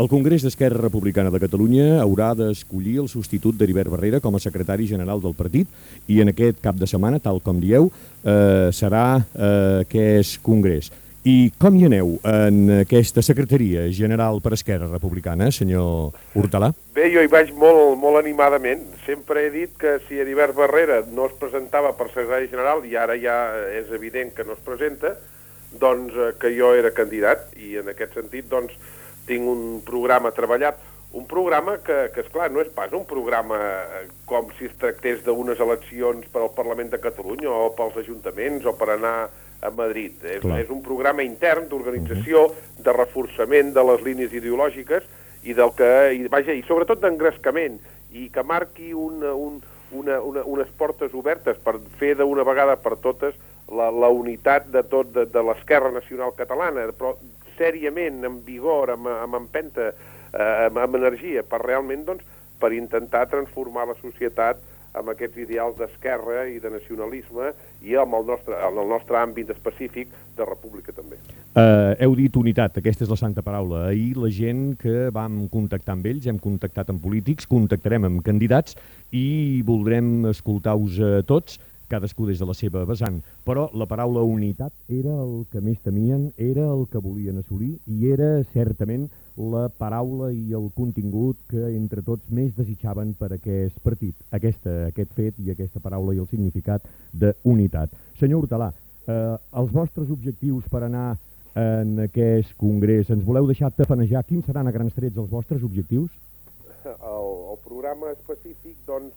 El Congrés d'Esquerra Republicana de Catalunya haurà d'escollir el substitut d'Heribert Barrera com a secretari general del partit i en aquest cap de setmana, tal com dieu, eh, serà eh, aquest Congrés. I com hi aneu en aquesta secretaria general per Esquerra Republicana, senyor Hortalà? Bé, jo hi vaig molt, molt animadament. Sempre he dit que si Heribert Barrera no es presentava per secretari general, i ara ja és evident que no es presenta, doncs eh, que jo era candidat, i en aquest sentit, doncs, tinc un programa treballat, un programa que, que esclar, no és pas un programa eh, com si es tractés d'unes eleccions per al Parlament de Catalunya o pels ajuntaments o per anar a Madrid. És, és un programa intern d'organització, uh -huh. de reforçament de les línies ideològiques i del que, i, vaja, i sobretot d'engrescament, i que marqui un, un, una, una, unes portes obertes per fer d'una vegada per totes la, la unitat de tot de, de l'esquerra nacional catalana, però sèriament, amb vigor, amb, amb empenta, eh, amb, amb energia, per realment doncs, per intentar transformar la societat amb aquests ideals d'esquerra i de nacionalisme i amb el nostre, en el nostre àmbit específic de república també. Uh, heu dit unitat, aquesta és la santa paraula. Ahir la gent que vam contactar amb ells, hem contactat amb polítics, contactarem amb candidats i voldrem escoltar-vos uh, tots cadascú des de la seva vessant, però la paraula unitat era el que més temien, era el que volien assolir i era certament la paraula i el contingut que entre tots més desitjaven per aquest partit, aquesta, aquest fet i aquesta paraula i el significat de unitat. Senyor Hortalà, eh, els vostres objectius per anar en aquest congrés, ens voleu deixar tafanejar quins seran a grans trets els vostres objectius? El, el programa específic, doncs,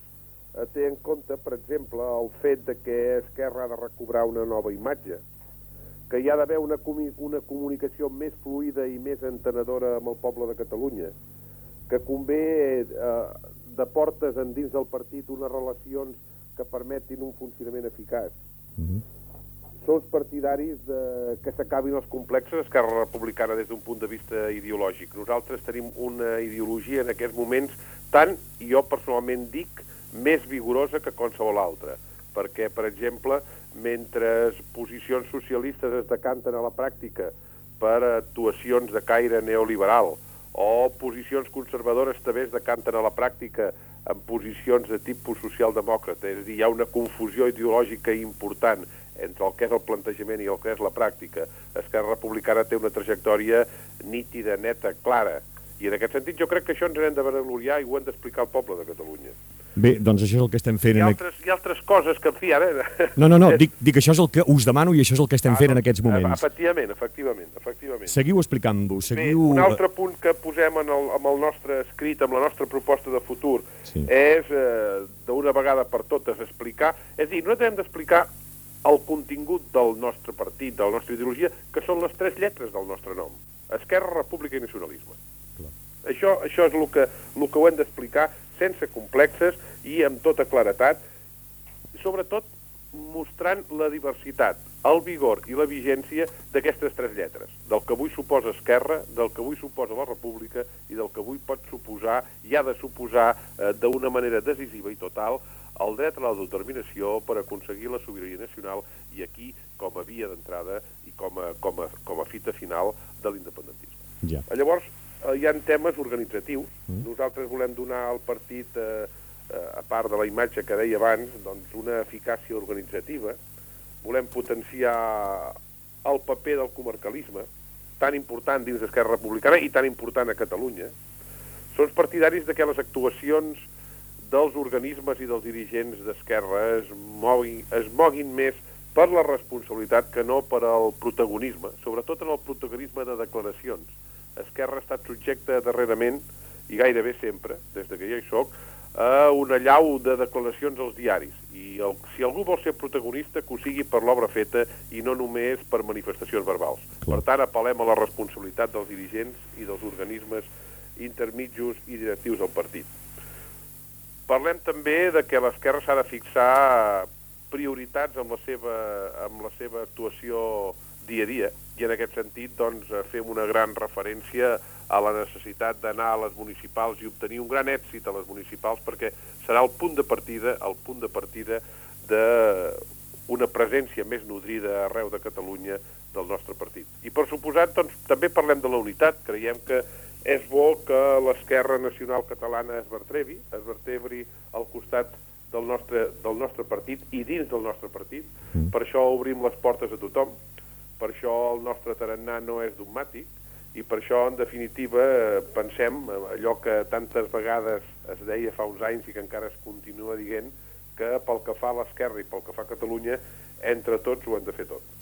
té en compte, per exemple, el fet de que Esquerra ha de recobrar una nova imatge, que hi ha d'haver una, una comunicació més fluida i més entenedora amb el poble de Catalunya, que convé eh, de portes endins del partit unes relacions que permetin un funcionament eficaç. Uh -huh. Som partidaris de que s'acabin els complexes Esquerra Republicana des d'un punt de vista ideològic. Nosaltres tenim una ideologia en aquests moments tant, i jo personalment dic, més vigorosa que qualsevol altra, perquè, per exemple, mentre posicions socialistes es decanten a la pràctica per actuacions de caire neoliberal o posicions conservadores també es decanten a la pràctica en posicions de tipus socialdemòcrata, és a dir, hi ha una confusió ideològica important entre el que és el plantejament i el que és la pràctica. Esquerra Republicana té una trajectòria nítida, neta, clara, i en aquest sentit jo crec que això ens hem de vanagloriar i ho hem d'explicar al poble de Catalunya. Bé, doncs això és el que estem fent... Hi ha, altres, hi ha altres coses que, en fi, ara... No, no, no, dic, dic això és el que us demano i això és el que estem ah, fent en aquests moments. Efectivament, efectivament, efectivament. Seguiu explicant-vos, seguiu... Bé, un altre punt que posem en el, amb el nostre escrit, amb la nostra proposta de futur, sí. és, eh, d'una vegada per totes, explicar... És a dir, nosaltres hem d'explicar el contingut del nostre partit, de la nostra ideologia, que són les tres lletres del nostre nom. Esquerra, República i Nacionalisme. Clar. Això, això és el que, el que ho hem d'explicar sense complexes i amb tota claretat, sobretot mostrant la diversitat, el vigor i la vigència d'aquestes tres lletres, del que avui suposa Esquerra, del que avui suposa la República i del que avui pot suposar i ha de suposar eh, d'una manera decisiva i total el dret a l'autodeterminació per aconseguir la sobirania nacional i aquí com a via d'entrada i com a, com, a, com a fita final de l'independentisme. Ja. Llavors, eh, hi ha temes organitzatius. Mm. Nosaltres volem donar al partit, eh, eh, a part de la imatge que deia abans, doncs una eficàcia organitzativa. Volem potenciar el paper del comarcalisme, tan important dins d'Esquerra Republicana i tan important a Catalunya. Són partidaris de que les actuacions dels organismes i dels dirigents d'Esquerra es, moguin, es moguin més per la responsabilitat que no per al protagonisme, sobretot en el protagonisme de declaracions Esquerra ha estat subjecte darrerament, i gairebé sempre, des que ja hi soc, a una llau de declaracions als diaris. I el, si algú vol ser protagonista, que ho sigui per l'obra feta i no només per manifestacions verbals. Clar. Per tant, apel·lem a la responsabilitat dels dirigents i dels organismes intermitjos i directius del partit. Parlem també de que l'esquerra s'ha de fixar prioritats amb la seva, amb la seva actuació dia a dia i en aquest sentit doncs, eh, fem una gran referència a la necessitat d'anar a les municipals i obtenir un gran èxit a les municipals perquè serà el punt de partida el punt de partida de una presència més nodrida arreu de Catalunya del nostre partit. I per suposat, doncs, també parlem de la unitat. Creiem que és bo que l'esquerra nacional catalana es vertrevi, es vertebri al costat del nostre, del nostre partit i dins del nostre partit. Mm. Per això obrim les portes a tothom, per això el nostre tarannà no és dogmàtic i per això, en definitiva, pensem allò que tantes vegades es deia fa uns anys i que encara es continua dient, que pel que fa a l'esquerra i pel que fa a Catalunya, entre tots ho hem de fer tot.